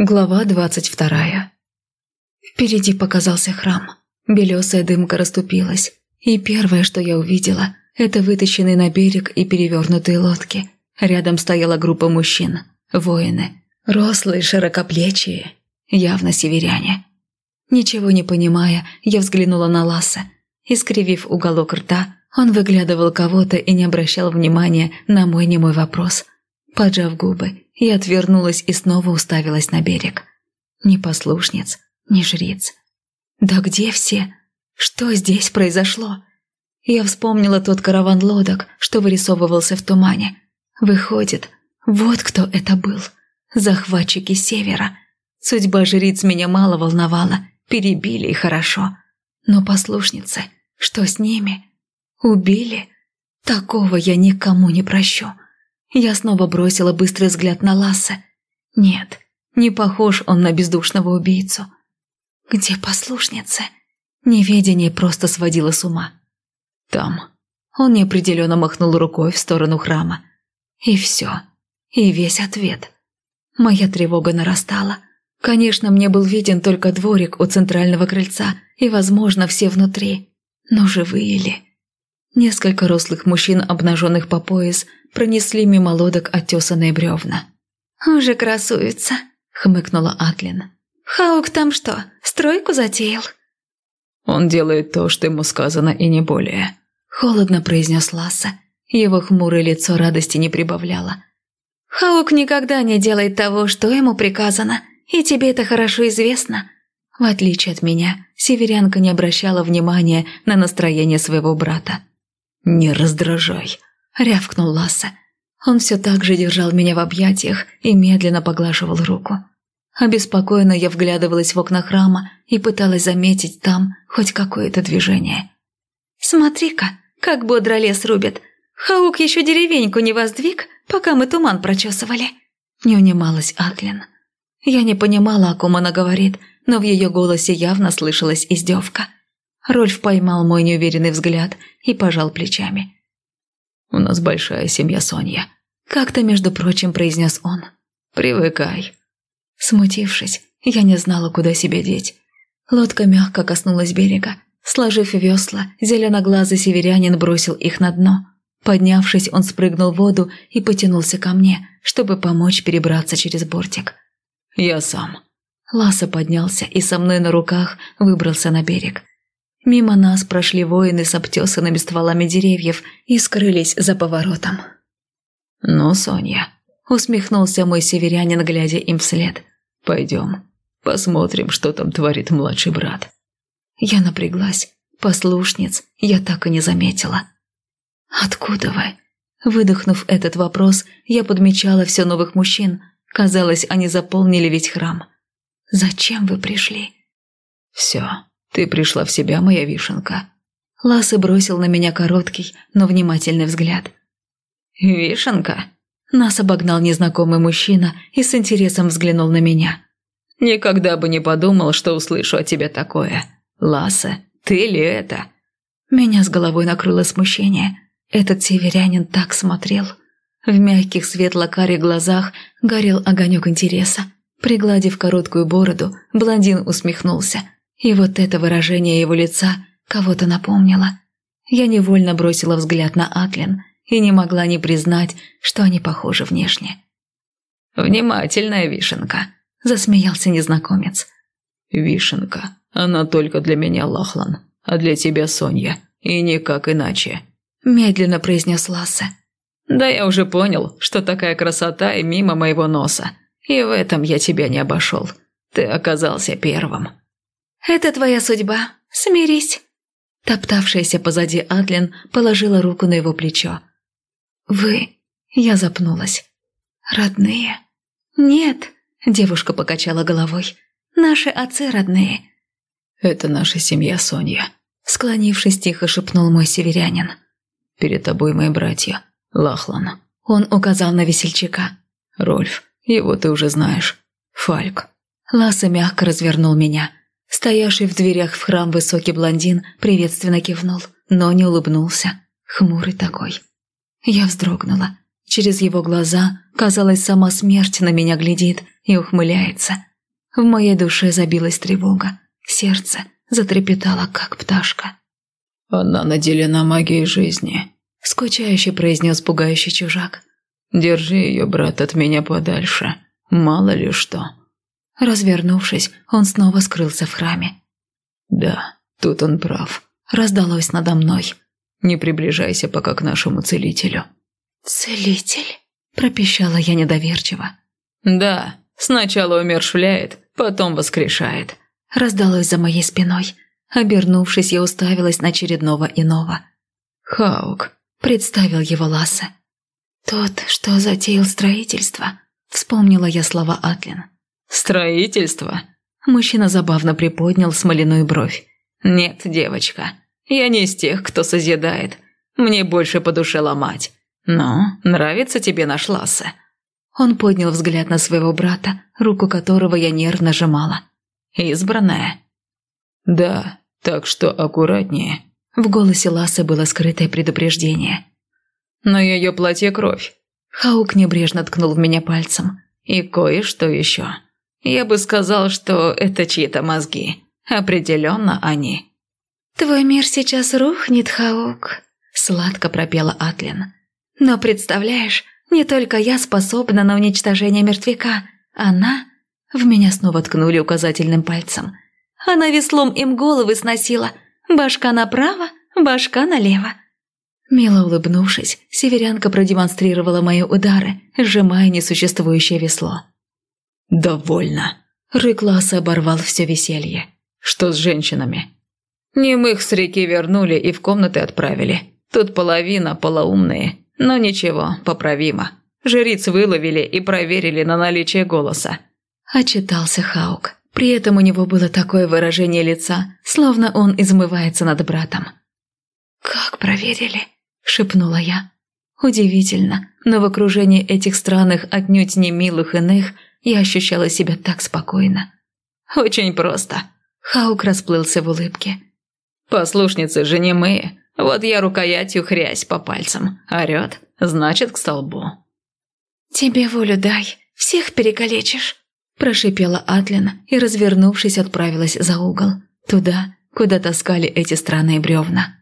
Глава двадцать вторая. Впереди показался храм. Белесая дымка расступилась. И первое, что я увидела, это вытащенные на берег и перевернутые лодки. Рядом стояла группа мужчин, воины, рослые, широкоплечие, явно северяне. Ничего не понимая, я взглянула на Ласса. Искривив уголок рта, он выглядывал кого-то и не обращал внимания на мой немой вопрос. Поджав губы, я отвернулась и снова уставилась на берег. Ни послушниц, ни жриц. Да где все? Что здесь произошло? Я вспомнила тот караван лодок, что вырисовывался в тумане. Выходит, вот кто это был. Захватчики севера. Судьба жриц меня мало волновала, перебили и хорошо. Но послушницы, что с ними? Убили? Такого я никому не прощу. Я снова бросила быстрый взгляд на Ласса. Нет, не похож он на бездушного убийцу. Где послушница? Неведение просто сводило с ума. Там. Он неопределенно махнул рукой в сторону храма. И все. И весь ответ. Моя тревога нарастала. Конечно, мне был виден только дворик у центрального крыльца и, возможно, все внутри. Но живые ли? Несколько рослых мужчин, обнаженных по пояс, пронесли мимо лодок оттесанные бревна. «Уже красуется», — хмыкнула Атлин. «Хаук там что, стройку затеял?» «Он делает то, что ему сказано, и не более», — холодно произнес Ласса. Его хмурое лицо радости не прибавляло. «Хаук никогда не делает того, что ему приказано, и тебе это хорошо известно». В отличие от меня, северянка не обращала внимания на настроение своего брата. «Не раздражай», — рявкнул Лассе. Он все так же держал меня в объятиях и медленно поглаживал руку. Обеспокоенно я вглядывалась в окна храма и пыталась заметить там хоть какое-то движение. «Смотри-ка, как бодро лес рубят. Хаук еще деревеньку не воздвиг, пока мы туман прочесывали». Не унималась Атлин. Я не понимала, о ком она говорит, но в ее голосе явно слышалась издевка. Рольф поймал мой неуверенный взгляд и пожал плечами. «У нас большая семья, Соня», — как-то, между прочим, произнес он. «Привыкай». Смутившись, я не знала, куда себя деть. Лодка мягко коснулась берега. Сложив весла, зеленоглазый северянин бросил их на дно. Поднявшись, он спрыгнул в воду и потянулся ко мне, чтобы помочь перебраться через бортик. «Я сам». Ласа поднялся и со мной на руках выбрался на берег. Мимо нас прошли воины с обтесанными стволами деревьев и скрылись за поворотом. «Ну, Соня», — усмехнулся мой северянин, глядя им вслед. «Пойдем, посмотрим, что там творит младший брат». Я напряглась. Послушниц я так и не заметила. «Откуда вы?» Выдохнув этот вопрос, я подмечала все новых мужчин. Казалось, они заполнили весь храм. «Зачем вы пришли?» «Все», «Ты пришла в себя, моя вишенка». Лассе бросил на меня короткий, но внимательный взгляд. «Вишенка?» Нас обогнал незнакомый мужчина и с интересом взглянул на меня. «Никогда бы не подумал, что услышу от тебя такое. Лассе, ты ли это?» Меня с головой накрыло смущение. Этот северянин так смотрел. В мягких светло-карих глазах горел огонек интереса. Пригладив короткую бороду, блондин усмехнулся – и вот это выражение его лица кого-то напомнило. Я невольно бросила взгляд на Атлин и не могла не признать, что они похожи внешне. «Внимательная вишенка», – засмеялся незнакомец. «Вишенка, она только для меня, Лахлан, а для тебя, Соня, и никак иначе», – медленно произнес Лассе. «Да я уже понял, что такая красота и мимо моего носа, и в этом я тебя не обошел. Ты оказался первым». «Это твоя судьба. Смирись». Топтавшаяся позади Атлин положила руку на его плечо. «Вы...» Я запнулась. «Родные?» «Нет», — девушка покачала головой. «Наши отцы родные». «Это наша семья, Соня», — склонившись, тихо шепнул мой северянин. «Перед тобой мои братья. Лахлан». Он указал на весельчака. «Рольф, его ты уже знаешь. Фальк». Ласса мягко развернул меня. Стоявший в дверях в храм высокий блондин приветственно кивнул, но не улыбнулся. Хмурый такой. Я вздрогнула. Через его глаза, казалось, сама смерть на меня глядит и ухмыляется. В моей душе забилась тревога. Сердце затрепетало, как пташка. «Она наделена магией жизни», – скучающе произнес пугающий чужак. «Держи ее, брат, от меня подальше. Мало ли что». Развернувшись, он снова скрылся в храме. «Да, тут он прав», – раздалось надо мной. «Не приближайся пока к нашему целителю». «Целитель?» – пропищала я недоверчиво. «Да, сначала умершвляет, потом воскрешает», – раздалось за моей спиной. Обернувшись, я уставилась на очередного иного. «Хаук», – представил его Лассе. «Тот, что затеял строительство», – вспомнила я слова Атлин. «Строительство?» Мужчина забавно приподнял смоляную бровь. «Нет, девочка, я не из тех, кто созидает. Мне больше по душе ломать. Но нравится тебе наш Лассе?» Он поднял взгляд на своего брата, руку которого я нервно сжимала. «Избранная?» «Да, так что аккуратнее». В голосе Лассы было скрытое предупреждение. «На ее платье кровь». Хаук небрежно ткнул в меня пальцем. «И кое-что еще. Я бы сказал, что это чьи-то мозги. Определенно они». «Твой мир сейчас рухнет, Хаук», – сладко пропела Атлин. «Но представляешь, не только я способна на уничтожение мертвяка. Она...» В меня снова ткнули указательным пальцем. Она веслом им головы сносила. Башка направо, башка налево. Мило улыбнувшись, северянка продемонстрировала мои удары, сжимая несуществующее весло. «Довольно!» Рык Ласса оборвал все веселье. «Что с женщинами?» «Немых с реки вернули и в комнаты отправили. Тут половина полоумные, но ничего, поправимо. Жриц выловили и проверили на наличие голоса». Отчитался Хаук. При этом у него было такое выражение лица, словно он измывается над братом. «Как проверили?» – шепнула я. Удивительно, но в окружении этих странных, отнюдь не милых иных, я ощущала себя так спокойно. «Очень просто». Хаук расплылся в улыбке. «Послушницы же не мы. Вот я рукоятью хрясь по пальцам. Орет, значит, к столбу». «Тебе волю дай, всех перекалечишь», – прошипела Атлин и, развернувшись, отправилась за угол. Туда, куда таскали эти странные бревна.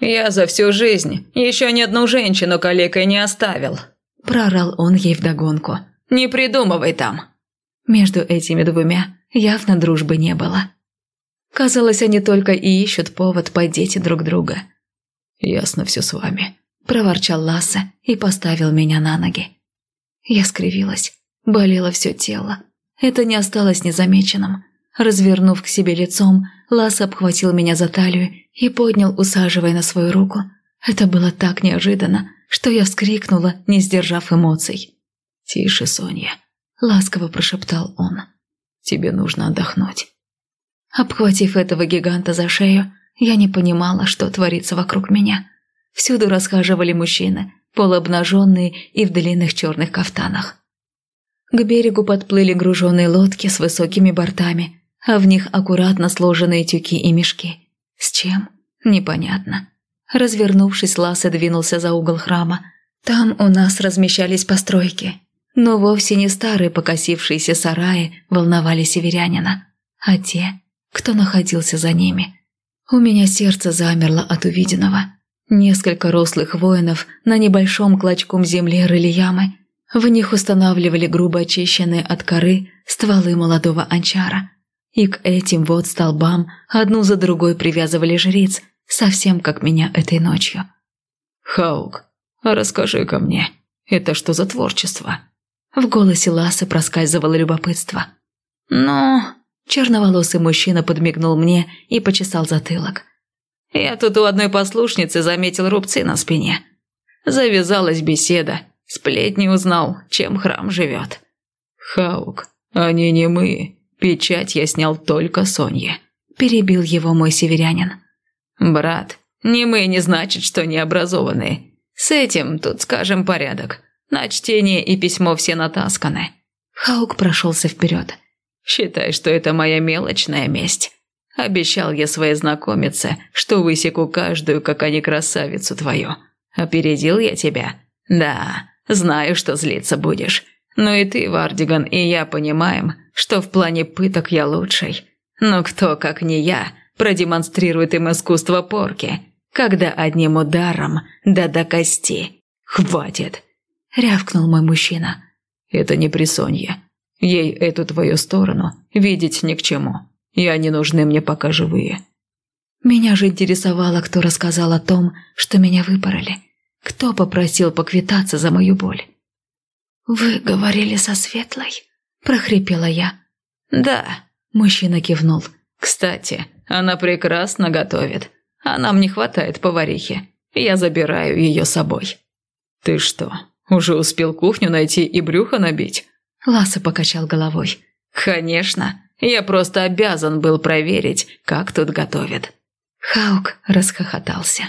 «Я за всю жизнь еще ни одну женщину калекой не оставил», – прорал он ей вдогонку. «Не придумывай там». Между этими двумя явно дружбы не было. Казалось, они только и ищут повод подеть друг друга. «Ясно все с вами», – проворчал Ласса и поставил меня на ноги. Я скривилась, болело все тело. Это не осталось незамеченным. Развернув к себе лицом, Ласса обхватил меня за талию и поднял, усаживая на свою руку. Это было так неожиданно, что я вскрикнула, не сдержав эмоций. «Тише, Соня», — ласково прошептал он. «Тебе нужно отдохнуть». Обхватив этого гиганта за шею, я не понимала, что творится вокруг меня. Всюду расхаживали мужчины, полуобнаженные и в длинных черных кафтанах. К берегу подплыли груженные лодки с высокими бортами, а в них аккуратно сложенные тюки и мешки. С чем? Непонятно. Развернувшись, Лассе двинулся за угол храма. Там у нас размещались постройки. Но вовсе не старые покосившиеся сараи волновали северянина, а те, кто находился за ними. У меня сердце замерло от увиденного. Несколько рослых воинов на небольшом клочком земли рыли ямы. В них устанавливали грубо очищенные от коры стволы молодого анчара. И к этим вот столбам одну за другой привязывали жриц, совсем как меня этой ночью. «Хаук, расскажи-ка мне, это что за творчество?» В голосе Ласы проскальзывало любопытство. «Ну...» Черноволосый мужчина подмигнул мне и почесал затылок. «Я тут у одной послушницы заметил рубцы на спине. Завязалась беседа, сплетни узнал, чем храм живет». «Хаук, они не мы. Печать я снял только Сонье», – перебил его мой северянин. «Брат, не мы не значит, что необразованные. С этим тут, скажем, порядок. На чтение и письмо все натасканы». Хаук прошелся вперед. «Считай, что это моя мелочная месть. Обещал я своей знакомице, что высеку каждую, как они красавицу твою. Опередил я тебя? Да, знаю, что злиться будешь. Но и ты, Вардиган, и я понимаем, что в плане пыток я лучший. Но кто, как не я, продемонстрирует им искусство порки, когда одним ударом да до кости. Хватит!» – рявкнул мой мужчина. «Это не присонье. Ей эту твою сторону видеть ни к чему. И они нужны мне пока живые». Меня же интересовало, кто рассказал о том, что меня выпороли. Кто попросил поквитаться за мою боль. «Вы говорили со Светлой?» – прохрипела я. «Да», – мужчина кивнул. «Кстати, она прекрасно готовит. А нам не хватает поварихи. Я забираю ее с собой». «Ты что, уже успел кухню найти и брюхо набить?» Ласса покачал головой. «Конечно. Я просто обязан был проверить, как тут готовят». Хаук расхохотался.